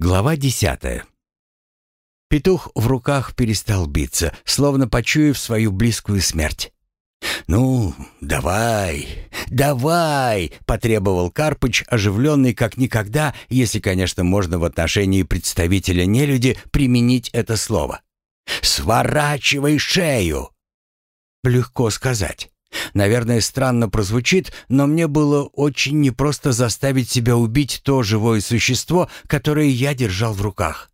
Глава десятая. Петух в руках перестал биться, словно почуяв свою близкую смерть. «Ну, давай, давай!» — потребовал Карпыч, оживленный как никогда, если, конечно, можно в отношении представителя нелюди применить это слово. «Сворачивай шею!» Легко сказать. Наверное, странно прозвучит, но мне было очень непросто заставить себя убить то живое существо, которое я держал в руках.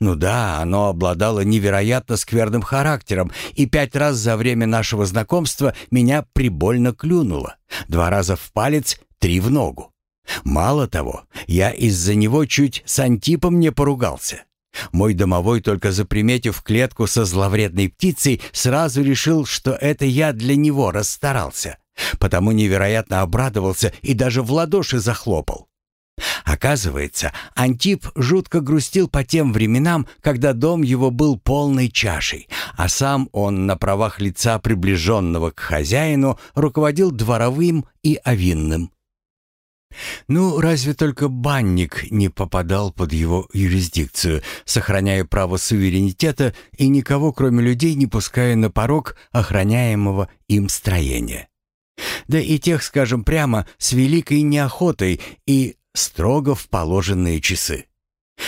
Ну да, оно обладало невероятно скверным характером, и пять раз за время нашего знакомства меня прибольно клюнуло. Два раза в палец, три в ногу. Мало того, я из-за него чуть с Антипом не поругался. Мой домовой, только заприметив клетку со зловредной птицей, сразу решил, что это я для него расстарался. Потому невероятно обрадовался и даже в ладоши захлопал. Оказывается, Антип жутко грустил по тем временам, когда дом его был полной чашей, а сам он на правах лица, приближенного к хозяину, руководил дворовым и овинным. Ну, разве только банник не попадал под его юрисдикцию, сохраняя право суверенитета и никого, кроме людей, не пуская на порог охраняемого им строения. Да и тех, скажем прямо, с великой неохотой и строго в положенные часы.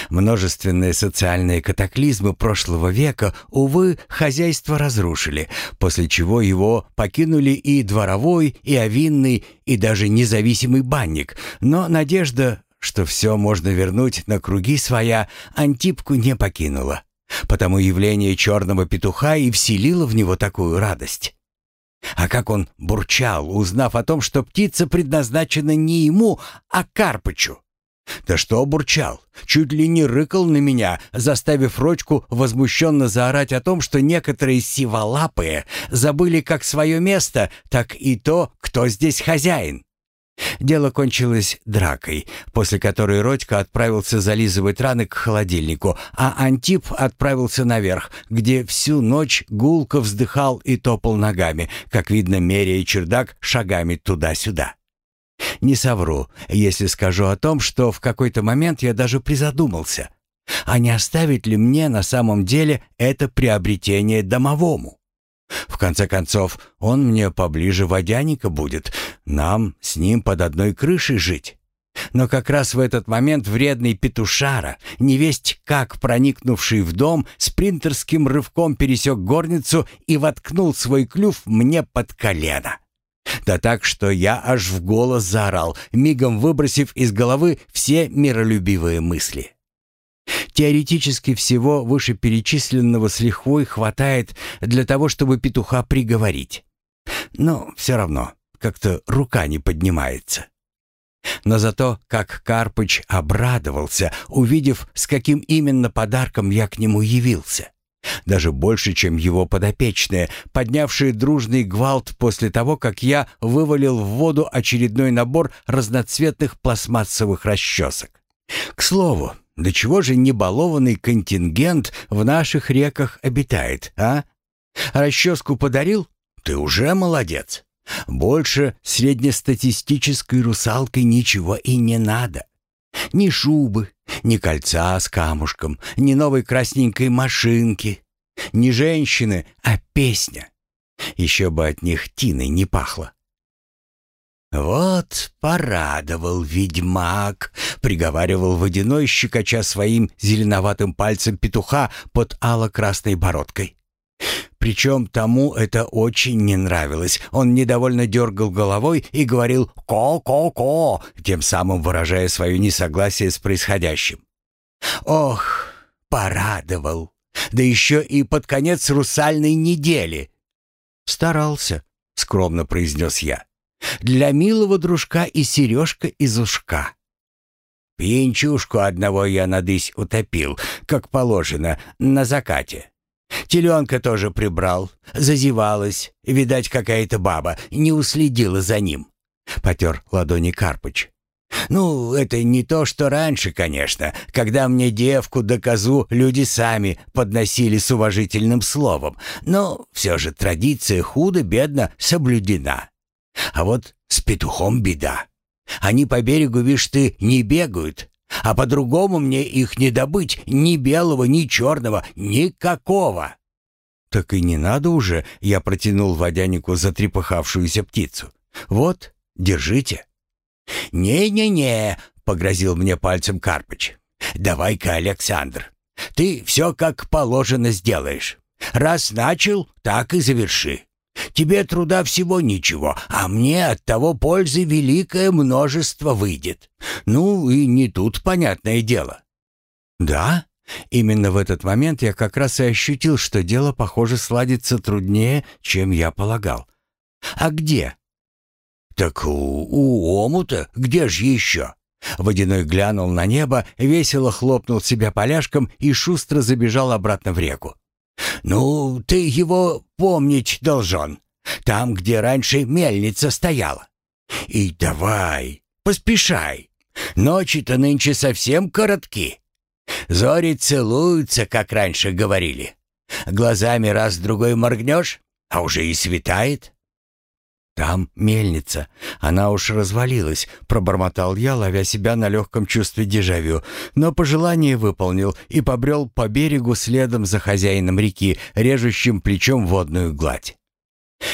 Множественные социальные катаклизмы прошлого века, увы, хозяйство разрушили, после чего его покинули и дворовой, и овинный, и даже независимый банник. Но надежда, что все можно вернуть на круги своя, Антипку не покинула. Потому явление черного петуха и вселило в него такую радость. А как он бурчал, узнав о том, что птица предназначена не ему, а Карпычу. Да что бурчал, чуть ли не рыкал на меня, заставив Рочку возмущенно заорать о том, что некоторые сиволапые забыли как свое место, так и то, кто здесь хозяин. Дело кончилось дракой, после которой Родька отправился зализывать раны к холодильнику, а Антип отправился наверх, где всю ночь гулко вздыхал и топал ногами, как видно, меряя чердак шагами туда-сюда. Не совру, если скажу о том, что в какой-то момент я даже призадумался, а не оставить ли мне на самом деле это приобретение домовому? В конце концов, он мне поближе водяника будет, нам с ним под одной крышей жить. Но как раз в этот момент вредный петушара, невесть как проникнувший в дом, спринтерским рывком пересек горницу и воткнул свой клюв мне под колено. Да так, что я аж в голос заорал, мигом выбросив из головы все миролюбивые мысли. Теоретически всего вышеперечисленного с лихвой хватает для того, чтобы петуха приговорить. Но все равно как-то рука не поднимается. Но зато, как Карпыч обрадовался, увидев, с каким именно подарком я к нему явился. Даже больше, чем его подопечные, поднявшие дружный гвалт после того, как я вывалил в воду очередной набор разноцветных пластмассовых расчесок. К слову, до чего же небалованный контингент в наших реках обитает, а? Расческу подарил? Ты уже молодец. Больше среднестатистической русалкой ничего и не надо. Ни шубы, ни кольца с камушком, ни новой красненькой машинки, ни женщины, а песня. Еще бы от них тиной не пахло. «Вот порадовал ведьмак», — приговаривал водяной, щекоча своим зеленоватым пальцем петуха под ало-красной бородкой. Причем тому это очень не нравилось. Он недовольно дергал головой и говорил «ко-ко-ко», тем самым выражая свое несогласие с происходящим. «Ох, порадовал! Да еще и под конец русальной недели!» «Старался», — скромно произнес я. «Для милого дружка и сережка из ушка». Пьянчушку одного я надысь утопил, как положено, на закате. Теленка тоже прибрал. Зазевалась. Видать, какая-то баба не уследила за ним. Потер ладони Карпыч. «Ну, это не то, что раньше, конечно, когда мне девку да козу люди сами подносили с уважительным словом, но все же традиция худо-бедно соблюдена. А вот с петухом беда. Они по берегу, вишь ты, не бегают, А по-другому мне их не добыть, ни белого, ни черного, никакого. Так и не надо уже, я протянул водянику затрепыхавшуюся птицу. Вот, держите. «Не-не-не», — погрозил мне пальцем Карпыч. «Давай-ка, Александр, ты все как положено сделаешь. Раз начал, так и заверши. Тебе труда всего ничего, а мне от того пользы великое множество выйдет. Ну и не тут, понятное дело». «Да?» Именно в этот момент я как раз и ощутил, что дело, похоже, сладится труднее, чем я полагал. «А где?» «Так у, у омута, где же еще?» Водяной глянул на небо, весело хлопнул себя поляшком и шустро забежал обратно в реку. «Ну, ты его помнить должен. Там, где раньше мельница стояла. И давай, поспешай. Ночи-то нынче совсем коротки. Зори целуются, как раньше говорили. Глазами раз-другой моргнешь, а уже и светает. «Там мельница. Она уж развалилась», — пробормотал я, ловя себя на легком чувстве дежавю, но пожелание выполнил и побрел по берегу следом за хозяином реки, режущим плечом водную гладь.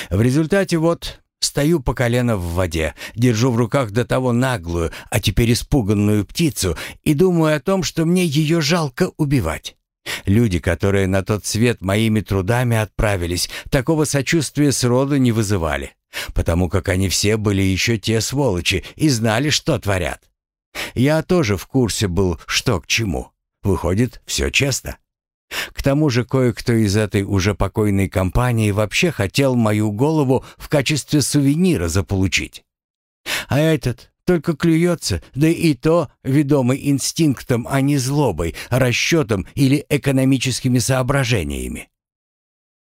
В результате вот стою по колено в воде, держу в руках до того наглую, а теперь испуганную птицу и думаю о том, что мне ее жалко убивать. Люди, которые на тот свет моими трудами отправились, такого сочувствия сроду не вызывали потому как они все были еще те сволочи и знали, что творят. Я тоже в курсе был, что к чему. Выходит, все честно. К тому же кое-кто из этой уже покойной компании вообще хотел мою голову в качестве сувенира заполучить. А этот только клюется, да и то ведомый инстинктом, а не злобой, расчетом или экономическими соображениями.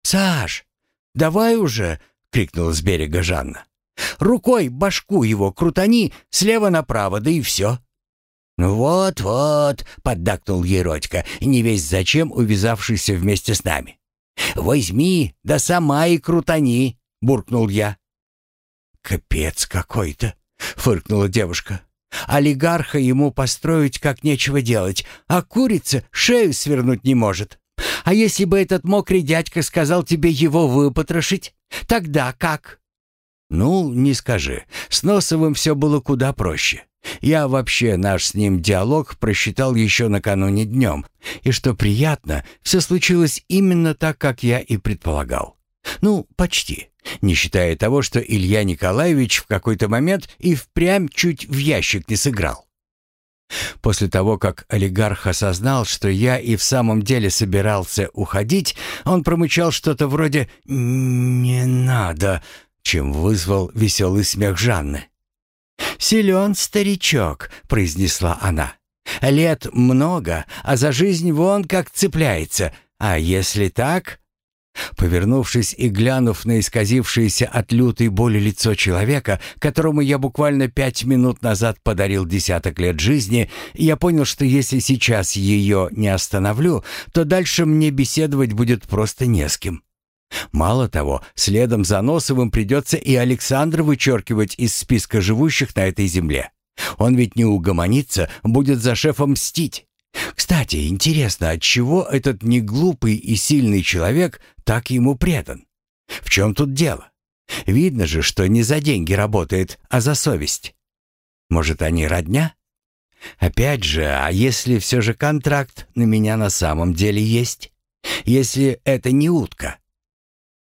«Саш, давай уже!» — крикнула с берега Жанна. «Рукой башку его крутани слева направо, да и все». «Ну вот-вот», — поддакнул ей Родька, не весь зачем увязавшийся вместе с нами. «Возьми, да сама и крутани», — буркнул я. «Капец какой-то», — фыркнула девушка. «Олигарха ему построить как нечего делать, а курица шею свернуть не может. А если бы этот мокрый дядька сказал тебе его выпотрошить, тогда как?» «Ну, не скажи. С Носовым все было куда проще. Я вообще наш с ним диалог просчитал еще накануне днем, и что приятно, все случилось именно так, как я и предполагал. Ну, почти. Не считая того, что Илья Николаевич в какой-то момент и впрямь чуть в ящик не сыграл. После того, как олигарх осознал, что я и в самом деле собирался уходить, он промычал что-то вроде «не надо», чем вызвал веселый смех Жанны. «Силен старичок», — произнесла она. «Лет много, а за жизнь вон как цепляется. А если так, Повернувшись и глянув на исказившееся от лютой боли лицо человека, которому я буквально пять минут назад подарил десяток лет жизни, я понял, что если сейчас ее не остановлю, то дальше мне беседовать будет просто не с кем. Мало того, следом за Носовым придется и Александра вычеркивать из списка живущих на этой земле. Он ведь не угомонится, будет за шефом мстить. Кстати, интересно, от чего этот неглупый и сильный человек так ему предан? В чем тут дело? Видно же, что не за деньги работает, а за совесть. Может, они родня? Опять же, а если все же контракт на меня на самом деле есть? Если это не утка?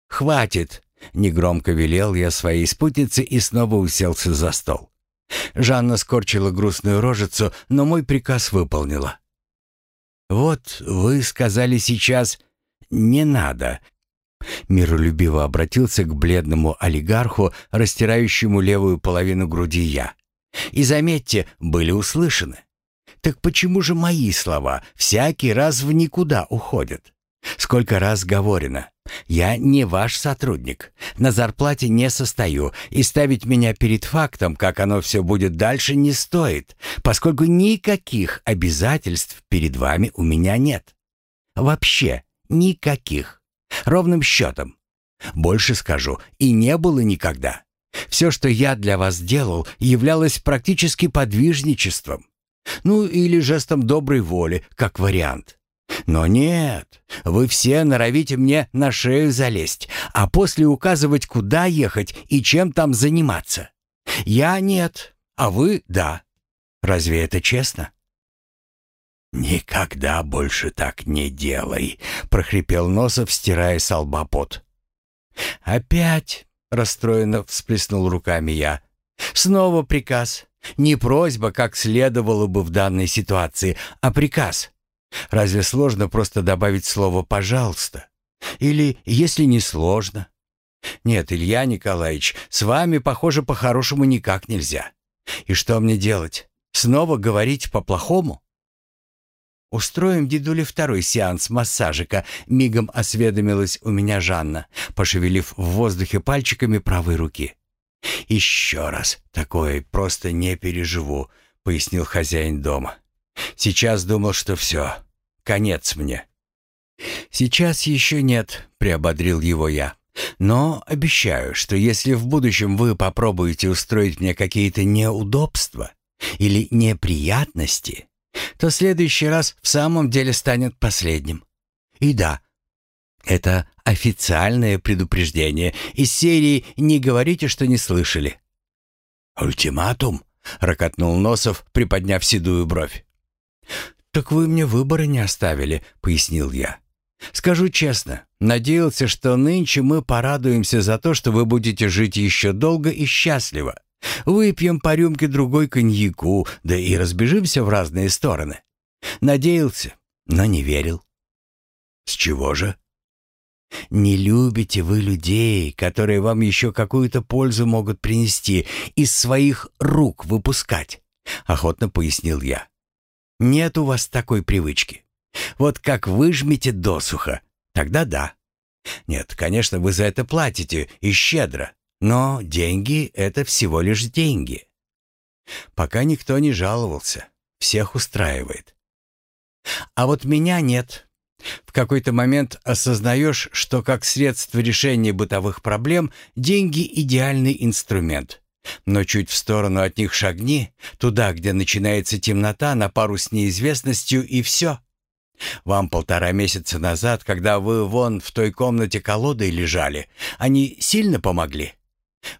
Хватит, негромко велел я своей спутнице и снова уселся за стол. Жанна скорчила грустную рожицу, но мой приказ выполнила. «Вот вы сказали сейчас «не надо». Миролюбиво обратился к бледному олигарху, растирающему левую половину груди я. «И заметьте, были услышаны. Так почему же мои слова всякий раз в никуда уходят? Сколько раз говорено, я не ваш сотрудник, на зарплате не состою, и ставить меня перед фактом, как оно все будет дальше, не стоит, поскольку никаких обязательств перед вами у меня нет. Вообще никаких. Ровным счетом. Больше скажу, и не было никогда. Все, что я для вас делал, являлось практически подвижничеством. Ну или жестом доброй воли, как вариант. Но нет, вы все норовите мне на шею залезть, а после указывать, куда ехать и чем там заниматься. Я нет, а вы да. Разве это честно? «Никогда больше так не делай», — прохрипел Носов, стирая с лба пот. «Опять?» — расстроенно всплеснул руками я. «Снова приказ. Не просьба, как следовало бы в данной ситуации, а приказ. Разве сложно просто добавить слово «пожалуйста»? Или «если не сложно»? Нет, Илья Николаевич, с вами, похоже, по-хорошему никак нельзя. И что мне делать? Снова говорить по-плохому? «Устроим дедуле второй сеанс массажика», — мигом осведомилась у меня Жанна, пошевелив в воздухе пальчиками правой руки. «Еще раз такое просто не переживу», — пояснил хозяин дома. «Сейчас думал, что все, конец мне». «Сейчас еще нет», — приободрил его я. «Но обещаю, что если в будущем вы попробуете устроить мне какие-то неудобства или неприятности, то следующий раз в самом деле станет последним. И да, это официальное предупреждение из серии «Не говорите, что не слышали». «Ультиматум?» — ракотнул Носов, приподняв седую бровь. «Так вы мне выбора не оставили», — пояснил я. «Скажу честно, надеялся, что нынче мы порадуемся за то, что вы будете жить еще долго и счастливо. Выпьем по рюмке другой коньяку, да и разбежимся в разные стороны. Надеялся, но не верил». «С чего же?» Не любите вы людей, которые вам еще какую-то пользу могут принести, из своих рук выпускать, охотно пояснил я. Нет у вас такой привычки. Вот как выжмете досуха, тогда да. Нет, конечно, вы за это платите и щедро, но деньги — это всего лишь деньги. Пока никто не жаловался, всех устраивает. А вот меня нет, в какой-то момент осознаешь, что как средство решения бытовых проблем деньги – идеальный инструмент. Но чуть в сторону от них шагни, туда, где начинается темнота на пару с неизвестностью, и все. Вам полтора месяца назад, когда вы вон в той комнате колодой лежали, они сильно помогли?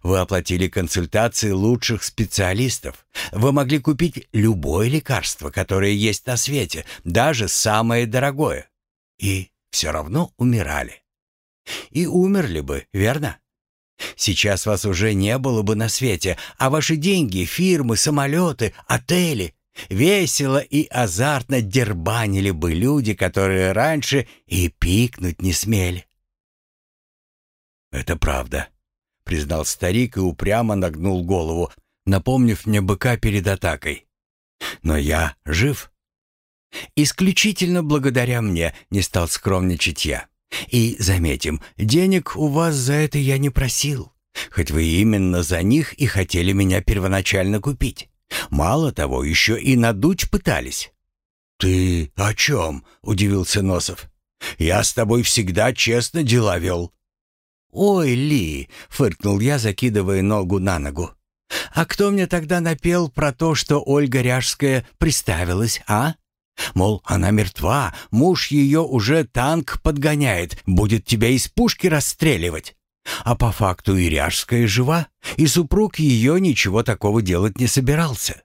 Вы оплатили консультации лучших специалистов. Вы могли купить любое лекарство, которое есть на свете, даже самое дорогое и все равно умирали. И умерли бы, верно? Сейчас вас уже не было бы на свете, а ваши деньги, фирмы, самолеты, отели весело и азартно дербанили бы люди, которые раньше и пикнуть не смели. «Это правда», — признал старик и упрямо нагнул голову, напомнив мне быка перед атакой. «Но я жив». «Исключительно благодаря мне», — не стал скромничать я. «И, заметим, денег у вас за это я не просил, хоть вы именно за них и хотели меня первоначально купить. Мало того, еще и надуть пытались». «Ты о чем?» — удивился Носов. «Я с тобой всегда честно дела вел». «Ой, Ли!» — фыркнул я, закидывая ногу на ногу. «А кто мне тогда напел про то, что Ольга Ряжская приставилась, а?» Мол, она мертва, муж ее уже танк подгоняет, будет тебя из пушки расстреливать. А по факту и Ряжская жива, и супруг ее ничего такого делать не собирался.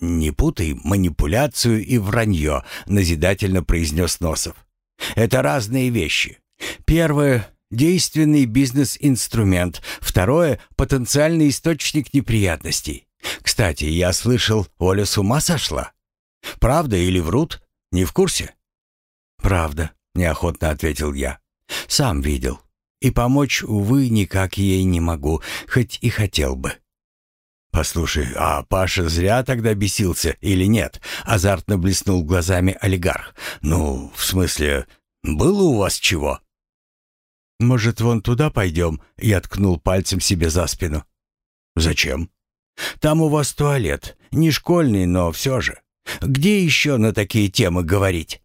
«Не путай манипуляцию и вранье», — назидательно произнес Носов. «Это разные вещи. Первое — действенный бизнес-инструмент. Второе — потенциальный источник неприятностей. Кстати, я слышал, Оля с ума сошла. Правда или врут? Не в курсе?» «Правда», — неохотно ответил я. «Сам видел. И помочь, увы, никак ей не могу, хоть и хотел бы». «Послушай, а Паша зря тогда бесился или нет?» — азартно блеснул глазами олигарх. «Ну, в смысле, было у вас чего?» «Может, вон туда пойдем?» — я ткнул пальцем себе за спину. «Зачем?» «Там у вас туалет. Не школьный, но все же. Где еще на такие темы говорить?»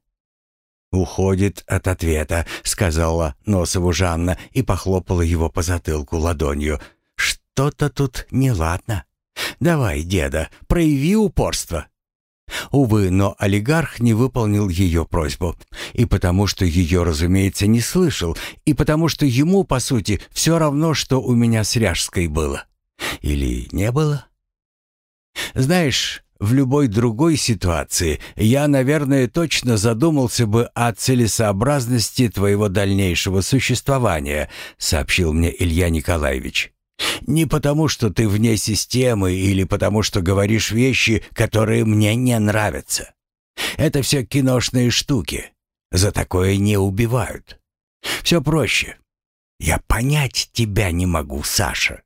«Уходит от ответа», — сказала Носову Жанна и похлопала его по затылку ладонью. «Что-то тут неладно. Давай, деда, прояви упорство». Увы, но олигарх не выполнил ее просьбу. И потому что ее, разумеется, не слышал, и потому что ему, по сути, все равно, что у меня с Ряжской было. Или не было? Знаешь, в любой другой ситуации я, наверное, точно задумался бы о целесообразности твоего дальнейшего существования, сообщил мне Илья Николаевич. Не потому, что ты вне системы или потому, что говоришь вещи, которые мне не нравятся. Это все киношные штуки. За такое не убивают. Все проще. Я понять тебя не могу, Саша.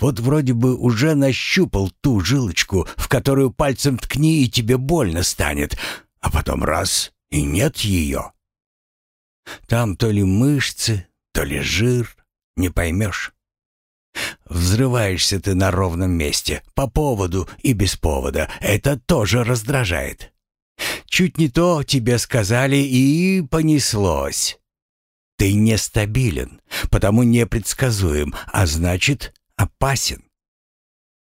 Вот вроде бы уже нащупал ту жилочку, в которую пальцем ткни, и тебе больно станет, а потом раз — и нет ее. Там то ли мышцы, то ли жир, не поймешь. Взрываешься ты на ровном месте, по поводу и без повода. Это тоже раздражает. Чуть не то тебе сказали и понеслось. Ты нестабилен, потому непредсказуем, а значит опасен.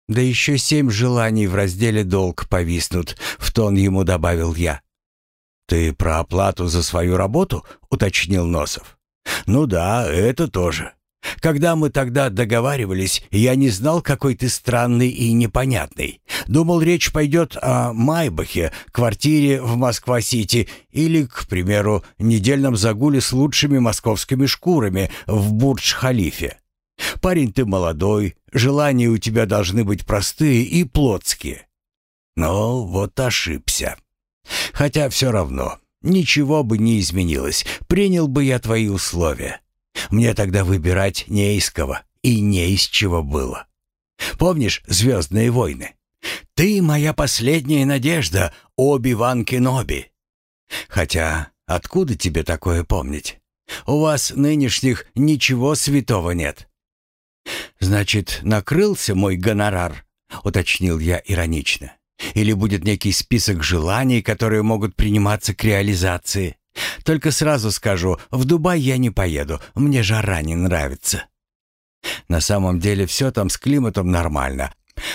Да еще семь желаний в разделе «Долг» повиснут, в тон ему добавил я. «Ты про оплату за свою работу?» — уточнил Носов. «Ну да, это тоже. Когда мы тогда договаривались, я не знал, какой ты странный и непонятный. Думал, речь пойдет о Майбахе, квартире в Москва-Сити или, к примеру, недельном загуле с лучшими московскими шкурами в Бурдж-Халифе. Парень ты молодой, желания у тебя должны быть простые и плотские. Но вот ошибся. Хотя все равно, ничего бы не изменилось, принял бы я твои условия. Мне тогда выбирать не из кого и не из чего было. Помнишь «Звездные войны»? «Ты моя последняя надежда, Оби-Ван Кеноби». Хотя откуда тебе такое помнить? У вас нынешних ничего святого нет. Значит, накрылся мой гонорар, уточнил я иронично. Или будет некий список желаний, которые могут приниматься к реализации? Только сразу скажу, в Дубай я не поеду, мне жара не нравится. На самом деле все там с климатом нормально.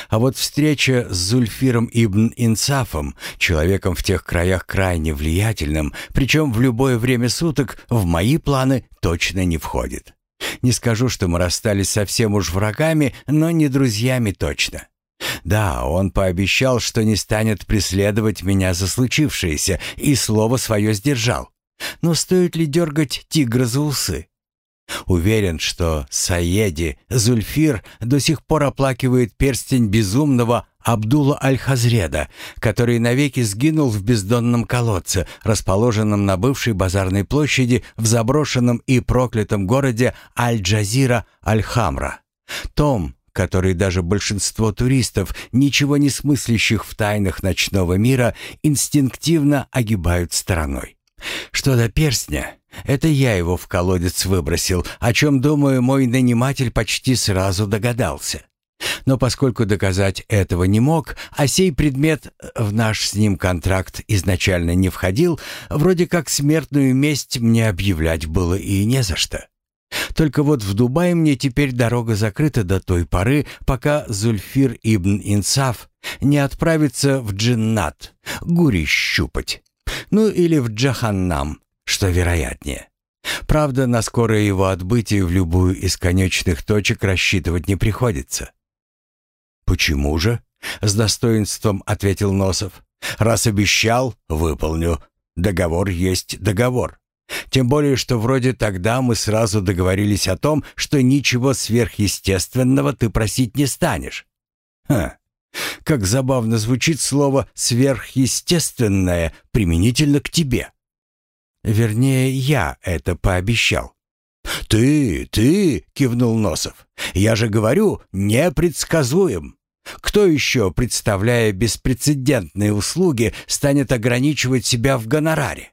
А вот встреча с Зульфиром ибн Инсафом, человеком в тех краях крайне влиятельным, причем в любое время суток, в мои планы точно не входит. Не скажу, что мы расстались совсем уж врагами, но не друзьями точно. Да, он пообещал, что не станет преследовать меня за случившееся, и слово свое сдержал. Но стоит ли дергать тигра за усы? Уверен, что Саеди Зульфир до сих пор оплакивает перстень безумного Абдула Аль-Хазреда, который навеки сгинул в бездонном колодце, расположенном на бывшей базарной площади в заброшенном и проклятом городе Аль-Джазира Аль-Хамра. Том, который даже большинство туристов, ничего не смыслящих в тайнах ночного мира, инстинктивно огибают стороной. Что до перстня, это я его в колодец выбросил, о чем, думаю, мой наниматель почти сразу догадался. Но поскольку доказать этого не мог, а сей предмет в наш с ним контракт изначально не входил, вроде как смертную месть мне объявлять было и не за что. Только вот в Дубае мне теперь дорога закрыта до той поры, пока Зульфир ибн Инсаф не отправится в Джиннат, гури щупать. Ну или в Джаханнам, что вероятнее. Правда, на скорое его отбытие в любую из конечных точек рассчитывать не приходится. «Почему же?» — с достоинством ответил Носов. «Раз обещал, выполню. Договор есть договор. Тем более, что вроде тогда мы сразу договорились о том, что ничего сверхъестественного ты просить не станешь. Ха, как забавно звучит слово «сверхъестественное» применительно к тебе. Вернее, я это пообещал. «Ты, ты!» — кивнул Носов. «Я же говорю, непредсказуем. Кто еще, представляя беспрецедентные услуги, станет ограничивать себя в гонораре?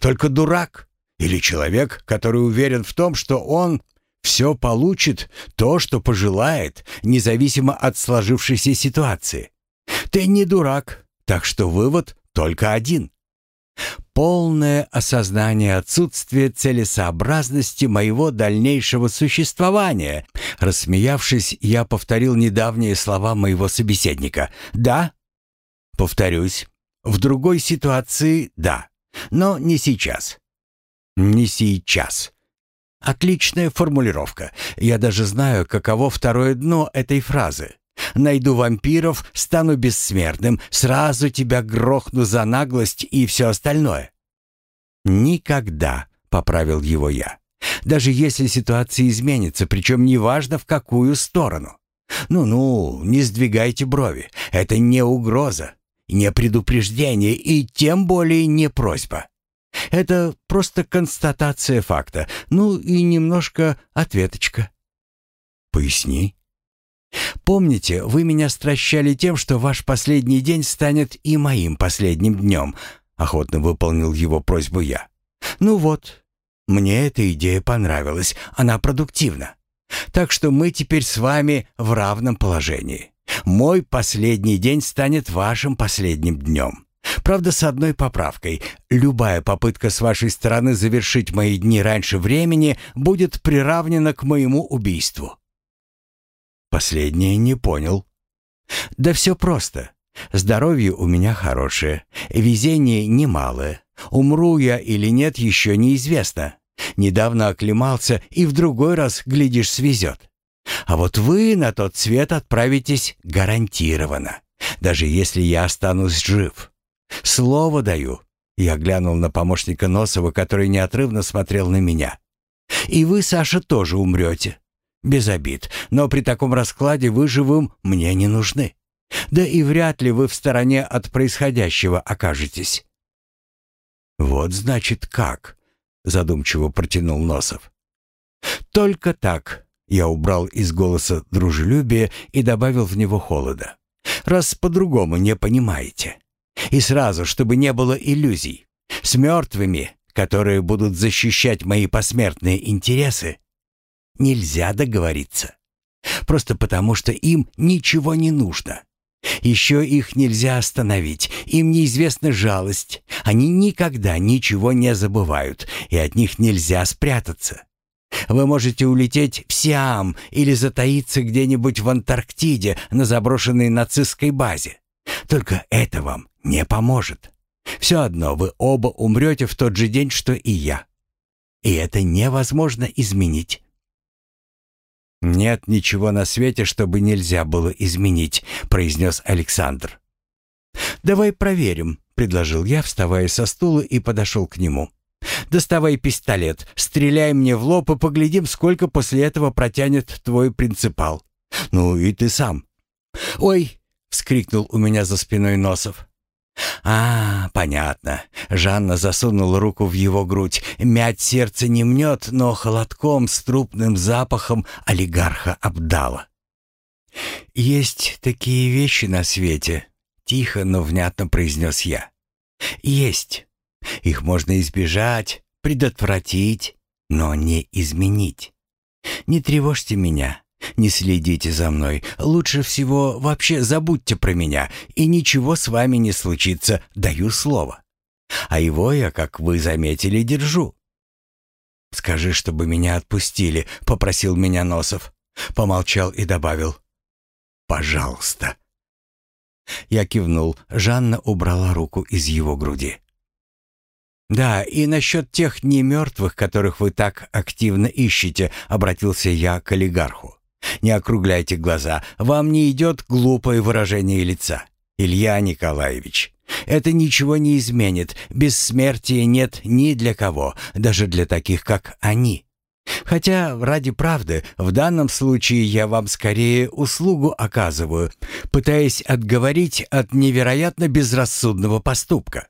Только дурак или человек, который уверен в том, что он все получит, то, что пожелает, независимо от сложившейся ситуации. Ты не дурак, так что вывод только один. Полное осознание отсутствия целесообразности моего дальнейшего существования. Рассмеявшись, я повторил недавние слова моего собеседника. «Да?» «Повторюсь. В другой ситуации — да. Но не сейчас. Не сейчас. Отличная формулировка. Я даже знаю, каково второе дно этой фразы. Найду вампиров, стану бессмертным, сразу тебя грохну за наглость и все остальное. Никогда, поправил его я. Даже если ситуация изменится, причем неважно в какую сторону. Ну-ну, не сдвигайте брови. Это не угроза, не предупреждение и тем более не просьба. Это просто констатация факта, ну и немножко ответочка. Поясни. Помните, вы меня стращали тем, что ваш последний день станет и моим последним днем, охотно выполнил его просьбу я. Ну вот, мне эта идея понравилась, она продуктивна. Так что мы теперь с вами в равном положении. Мой последний день станет вашим последним днем. Правда, с одной поправкой. Любая попытка с вашей стороны завершить мои дни раньше времени будет приравнена к моему убийству. Последнее не понял. Да все просто. Здоровье у меня хорошее, везение немалое. Умру я или нет, еще неизвестно. Недавно оклемался, и в другой раз, глядишь, свезет. А вот вы на тот свет отправитесь гарантированно, даже если я останусь жив. Слово даю. Я глянул на помощника Носова, который неотрывно смотрел на меня. И вы, Саша, тоже умрете. Без обид, но при таком раскладе вы живым мне не нужны. Да и вряд ли вы в стороне от происходящего окажетесь. Вот значит как, задумчиво протянул Носов. Только так. Я убрал из голоса дружелюбие и добавил в него холода. Раз по-другому не понимаете. И сразу, чтобы не было иллюзий. С мертвыми, которые будут защищать мои посмертные интересы, нельзя договориться. Просто потому, что им ничего не нужно. Еще их нельзя остановить, им неизвестна жалость. Они никогда ничего не забывают, и от них нельзя спрятаться. Вы можете улететь в Сиам или затаиться где-нибудь в Антарктиде на заброшенной нацистской базе. Только это вам не поможет. Все одно вы оба умрете в тот же день, что и я. И это невозможно изменить. «Нет ничего на свете, чтобы нельзя было изменить», — произнес Александр. «Давай проверим», — предложил я, вставая со стула и подошел к нему. «Доставай пистолет, стреляй мне в лоб и поглядим, сколько после этого протянет твой принципал. Ну и ты сам». «Ой!» — вскрикнул у меня за спиной Носов. «А, понятно». Жанна засунула руку в его грудь. Мять сердце не мнет, но холодком с трупным запахом олигарха обдала. «Есть такие вещи на свете», — тихо, но внятно произнес я. «Есть. Их можно избежать, предотвратить, но не изменить. Не тревожьте меня. Не следите за мной. Лучше всего вообще забудьте про меня, и ничего с вами не случится, даю слово. А его я, как вы заметили, держу. Скажи, чтобы меня отпустили, попросил меня Носов. Помолчал и добавил: "Пожалуйста". Я кивнул. Жанна убрала руку из его груди. «Да, и насчет тех немертвых, которых вы так активно ищете», — обратился я к олигарху. Не округляйте глаза, вам не идет глупое выражение лица. Илья Николаевич, это ничего не изменит. Бессмертия нет ни для кого, даже для таких, как они. Хотя, ради правды, в данном случае я вам скорее услугу оказываю, пытаясь отговорить от невероятно безрассудного поступка.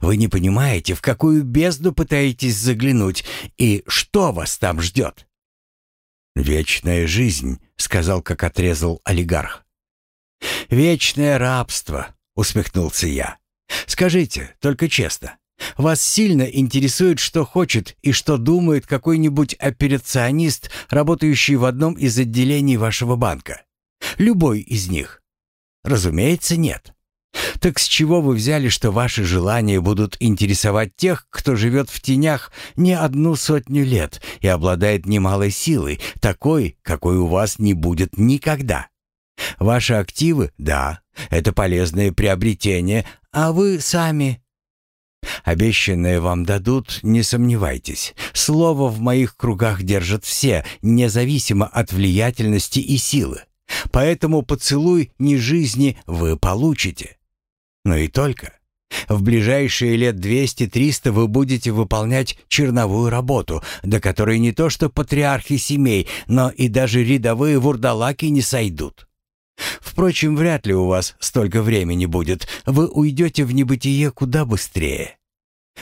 Вы не понимаете, в какую бездну пытаетесь заглянуть и что вас там ждет. «Вечная жизнь», — сказал, как отрезал олигарх. «Вечное рабство», — усмехнулся я. «Скажите, только честно, вас сильно интересует, что хочет и что думает какой-нибудь операционист, работающий в одном из отделений вашего банка? Любой из них?» «Разумеется, нет. Так с чего вы взяли, что ваши желания будут интересовать тех, кто живет в тенях не одну сотню лет и обладает немалой силой, такой, какой у вас не будет никогда? Ваши активы, да, это полезное приобретение, А вы сами...» «Обещанное вам дадут, не сомневайтесь. Слово в моих кругах держат все, независимо от влиятельности и силы. Поэтому поцелуй не жизни вы получите. Но и только. В ближайшие лет 200-300 вы будете выполнять черновую работу, до которой не то что патриархи семей, но и даже рядовые вурдалаки не сойдут. Впрочем, вряд ли у вас столько времени будет. Вы уйдете в небытие куда быстрее.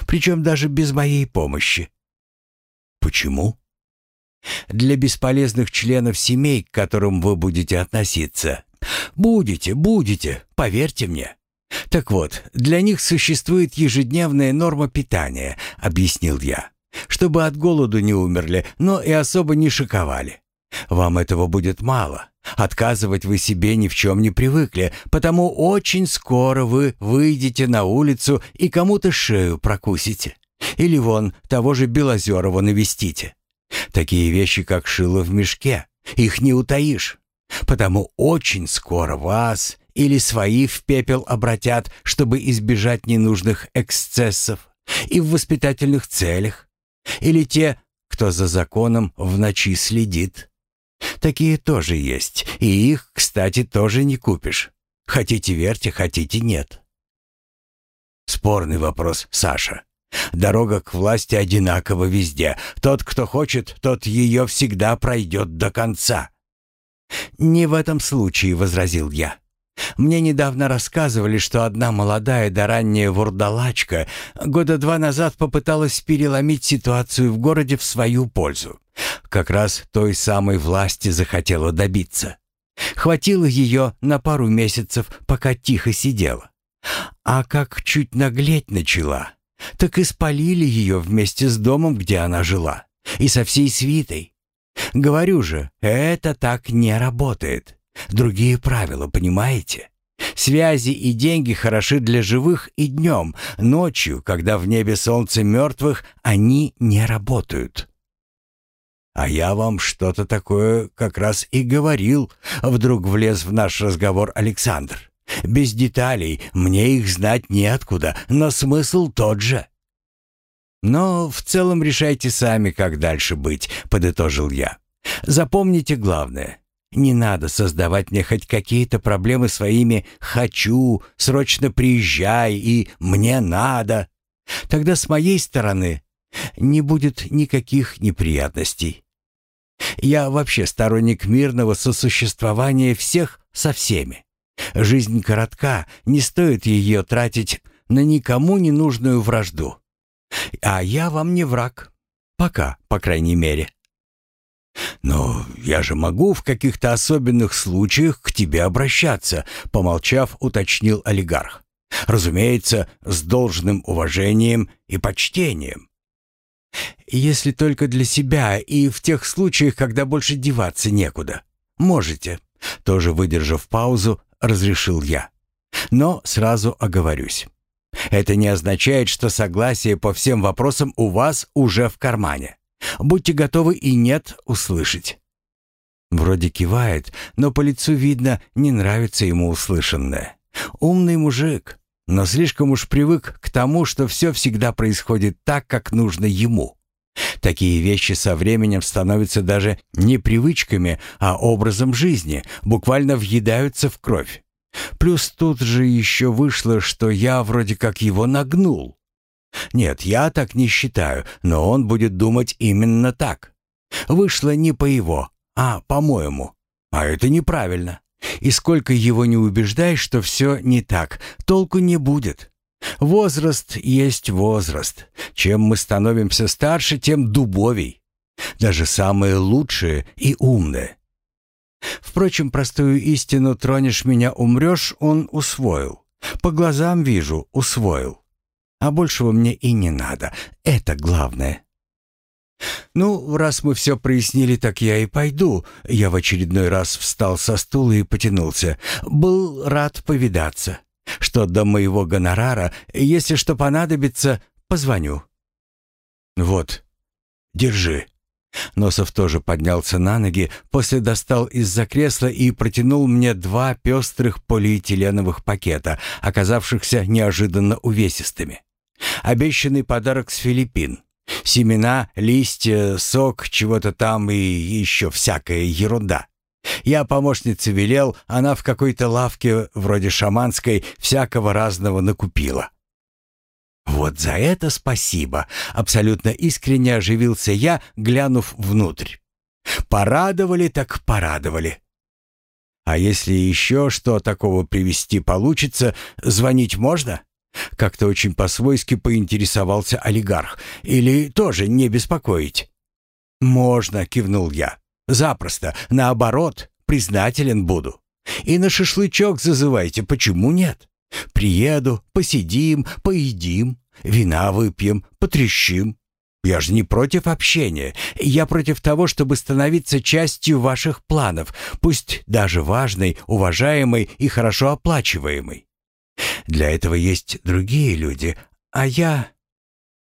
Причем даже без моей помощи. Почему? Для бесполезных членов семей, к которым вы будете относиться. Будете, будете, поверьте мне. Так вот, для них существует ежедневная норма питания, объяснил я. Чтобы от голоду не умерли, но и особо не шиковали. Вам этого будет мало. Отказывать вы себе ни в чем не привыкли, потому очень скоро вы выйдете на улицу и кому-то шею прокусите. Или вон того же Белозерова навестите. Такие вещи, как шило в мешке, их не утаишь. Потому очень скоро вас или свои в пепел обратят, чтобы избежать ненужных эксцессов и в воспитательных целях, или те, кто за законом в ночи следит. Такие тоже есть, и их, кстати, тоже не купишь. Хотите верьте, хотите нет. Спорный вопрос, Саша. Дорога к власти одинакова везде. Тот, кто хочет, тот ее всегда пройдет до конца. «Не в этом случае», — возразил я. Мне недавно рассказывали, что одна молодая да ранняя вурдалачка года два назад попыталась переломить ситуацию в городе в свою пользу. Как раз той самой власти захотела добиться. Хватило ее на пару месяцев, пока тихо сидела. А как чуть наглеть начала, так и спалили ее вместе с домом, где она жила, и со всей свитой. Говорю же, это так не работает. Другие правила, понимаете? Связи и деньги хороши для живых и днем. Ночью, когда в небе солнце мертвых, они не работают. «А я вам что-то такое как раз и говорил», — вдруг влез в наш разговор Александр. «Без деталей, мне их знать неоткуда, но смысл тот же». «Но в целом решайте сами, как дальше быть», — подытожил я. «Запомните главное. Не надо создавать мне хоть какие-то проблемы своими «хочу», «срочно приезжай» и «мне надо». Тогда с моей стороны не будет никаких неприятностей. Я вообще сторонник мирного сосуществования всех со всеми. Жизнь коротка, не стоит ее тратить на никому не нужную вражду. А я вам не враг. Пока, по крайней мере. «Но я же могу в каких-то особенных случаях к тебе обращаться», — помолчав, уточнил олигарх. «Разумеется, с должным уважением и почтением». «Если только для себя и в тех случаях, когда больше деваться некуда. Можете», — тоже выдержав паузу, разрешил я. «Но сразу оговорюсь. Это не означает, что согласие по всем вопросам у вас уже в кармане. Будьте готовы и «нет» услышать». Вроде кивает, но по лицу видно, не нравится ему услышанное. Умный мужик, но слишком уж привык к тому, что все всегда происходит так, как нужно ему. Такие вещи со временем становятся даже не привычками, а образом жизни, буквально въедаются в кровь. Плюс тут же еще вышло, что я вроде как его нагнул. Нет, я так не считаю, но он будет думать именно так. Вышло не по его, а по-моему. А это неправильно. И сколько его не убеждай, что все не так, толку не будет. Возраст есть возраст. Чем мы становимся старше, тем дубовей. Даже самые лучшие и умные. Впрочем, простую истину «тронешь меня, умрешь» он усвоил. По глазам вижу, усвоил. А большего мне и не надо. Это главное. «Ну, раз мы все прояснили, так я и пойду». Я в очередной раз встал со стула и потянулся. «Был рад повидаться. Что до моего гонорара, если что понадобится, позвоню». «Вот, держи». Носов тоже поднялся на ноги, после достал из-за кресла и протянул мне два пестрых полиэтиленовых пакета, оказавшихся неожиданно увесистыми. Обещанный подарок с Филиппин. Семена, листья, сок, чего-то там и еще всякая ерунда. Я помощнице велел, она в какой-то лавке, вроде шаманской, всякого разного накупила. «Вот за это спасибо!» — абсолютно искренне оживился я, глянув внутрь. «Порадовали так порадовали!» «А если еще что такого привезти получится, звонить можно?» Как-то очень по-свойски поинтересовался олигарх. «Или тоже не беспокоить?» «Можно», — кивнул я. «Запросто. Наоборот, признателен буду. И на шашлычок зазывайте, почему нет?» Приеду, посидим, поедим, вина выпьем, потрещим. Я же не против общения. Я против того, чтобы становиться частью ваших планов, пусть даже важной, уважаемой и хорошо оплачиваемой. Для этого есть другие люди, а я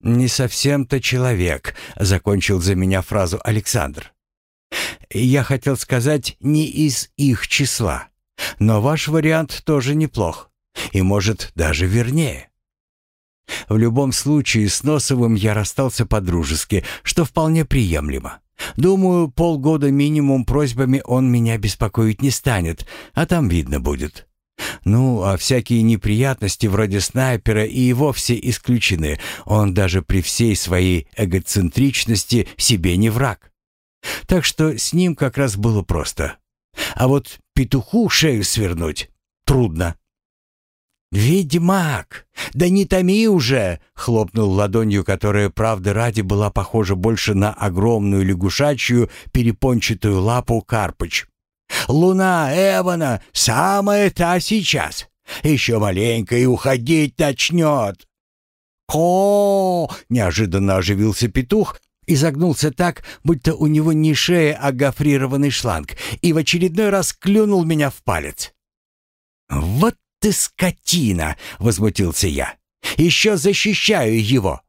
не совсем-то человек, закончил за меня фразу Александр. Я хотел сказать не из их числа, но ваш вариант тоже неплох. И может даже вернее. В любом случае с Носовым я расстался по-дружески, что вполне приемлемо. Думаю, полгода минимум просьбами он меня беспокоить не станет, а там видно будет. Ну, а всякие неприятности вроде снайпера и вовсе исключены. Он даже при всей своей эгоцентричности себе не враг. Так что с ним как раз было просто. А вот петуху шею свернуть трудно. «Ведьмак! Да не томи уже!» — хлопнул ладонью, которая, правда ради, была похожа больше на огромную лягушачью перепончатую лапу Карпыч. «Луна Эвана самая та сейчас! Еще маленько и уходить начнет!» «Ко!» — неожиданно оживился петух, и загнулся так, будто у него не шея, а гофрированный шланг, и в очередной раз клюнул меня в палец. «Вот ты скотина!» — возмутился я. «Еще защищаю его!»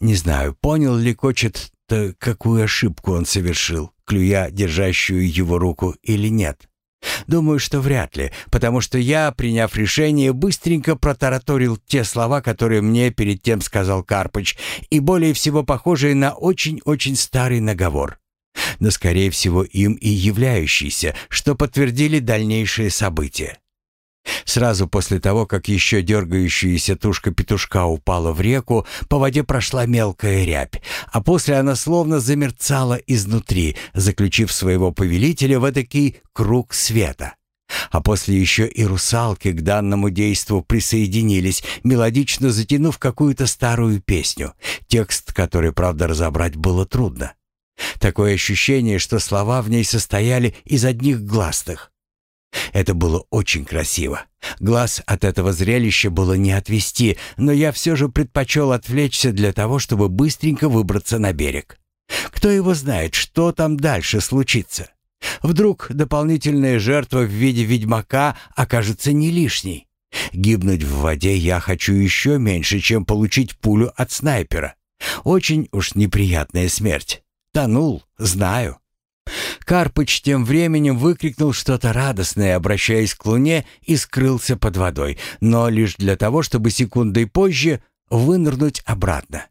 Не знаю, понял ли Кочет-то, какую ошибку он совершил, клюя держащую его руку или нет. Думаю, что вряд ли, потому что я, приняв решение, быстренько протараторил те слова, которые мне перед тем сказал Карпыч, и более всего похожие на очень-очень старый наговор. Но, скорее всего, им и являющийся, что подтвердили дальнейшие события. Сразу после того, как еще дергающаяся тушка петушка упала в реку, по воде прошла мелкая рябь, а после она словно замерцала изнутри, заключив своего повелителя в этакий круг света. А после еще и русалки к данному действу присоединились, мелодично затянув какую-то старую песню, текст которой, правда, разобрать было трудно. Такое ощущение, что слова в ней состояли из одних гласных. Это было очень красиво. Глаз от этого зрелища было не отвести, но я все же предпочел отвлечься для того, чтобы быстренько выбраться на берег. Кто его знает, что там дальше случится? Вдруг дополнительная жертва в виде ведьмака окажется не лишней. Гибнуть в воде я хочу еще меньше, чем получить пулю от снайпера. Очень уж неприятная смерть. Тонул, знаю. Карпыч тем временем выкрикнул что-то радостное, обращаясь к луне, и скрылся под водой, но лишь для того, чтобы секундой позже вынырнуть обратно.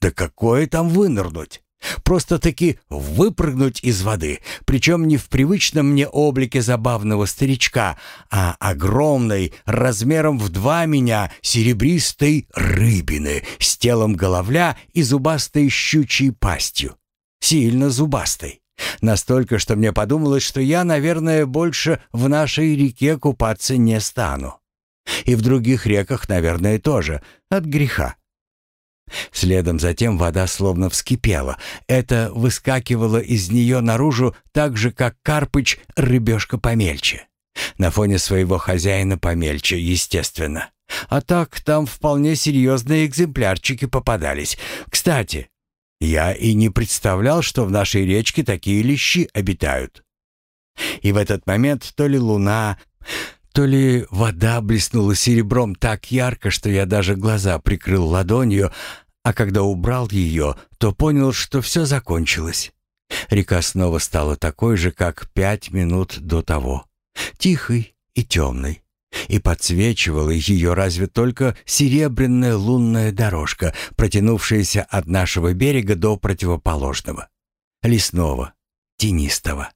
Да какое там вынырнуть? Просто-таки выпрыгнуть из воды, причем не в привычном мне облике забавного старичка, а огромной, размером в два меня, серебристой рыбины с телом головля и зубастой щучьей пастью. Сильно зубастой. Настолько, что мне подумалось, что я, наверное, больше в нашей реке купаться не стану. И в других реках, наверное, тоже, от греха. Следом затем вода словно вскипела. Это выскакивало из нее наружу так же, как Карпыч рыбешка помельче. На фоне своего хозяина помельче, естественно. А так там вполне серьезные экземплярчики попадались. Кстати, я и не представлял, что в нашей речке такие лещи обитают. И в этот момент то ли луна, то ли вода блеснула серебром так ярко, что я даже глаза прикрыл ладонью, А когда убрал ее, то понял, что все закончилось. Река снова стала такой же, как пять минут до того. Тихой и темной. И подсвечивала ее разве только серебряная лунная дорожка, протянувшаяся от нашего берега до противоположного. Лесного, тенистого.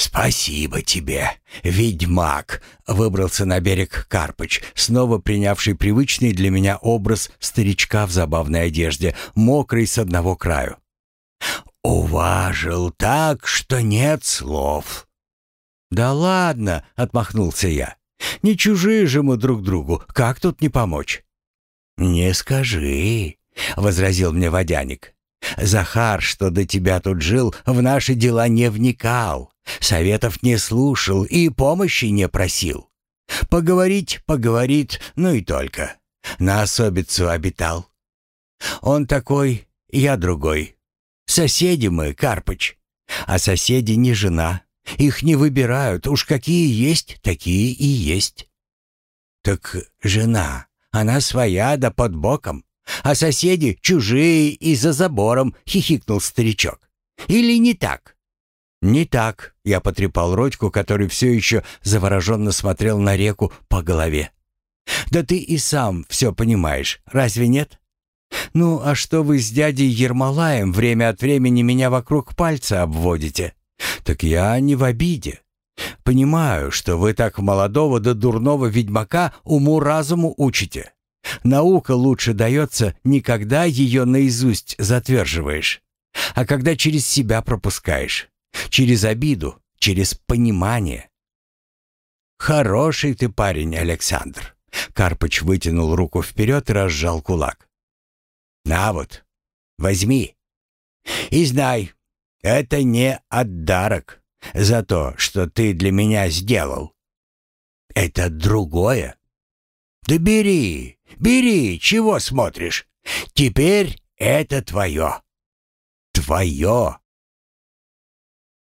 «Спасибо тебе, ведьмак!» — выбрался на берег Карпыч, снова принявший привычный для меня образ старичка в забавной одежде, мокрый с одного краю. «Уважил так, что нет слов». «Да ладно!» — отмахнулся я. «Не чужие же мы друг другу, как тут не помочь?» «Не скажи», — возразил мне водяник. «Захар, что до тебя тут жил, в наши дела не вникал. Советов не слушал и помощи не просил. Поговорить поговорит, ну и только. На особицу обитал. Он такой, я другой. Соседи мы, Карпыч. А соседи не жена. Их не выбирают, уж какие есть, такие и есть. Так жена, она своя да под боком. А соседи чужие и за забором, хихикнул старичок. Или не так? «Не так», — я потрепал Родьку, который все еще завороженно смотрел на реку по голове. «Да ты и сам все понимаешь, разве нет? Ну, а что вы с дядей Ермолаем время от времени меня вокруг пальца обводите? Так я не в обиде. Понимаю, что вы так молодого да дурного ведьмака уму-разуму учите. Наука лучше дается не когда ее наизусть затверживаешь, а когда через себя пропускаешь. Через обиду, через понимание. «Хороший ты парень, Александр!» Карпыч вытянул руку вперед и разжал кулак. «На вот, возьми. И знай, это не отдарок за то, что ты для меня сделал. Это другое. Да бери, бери, чего смотришь? Теперь это твое. Твое.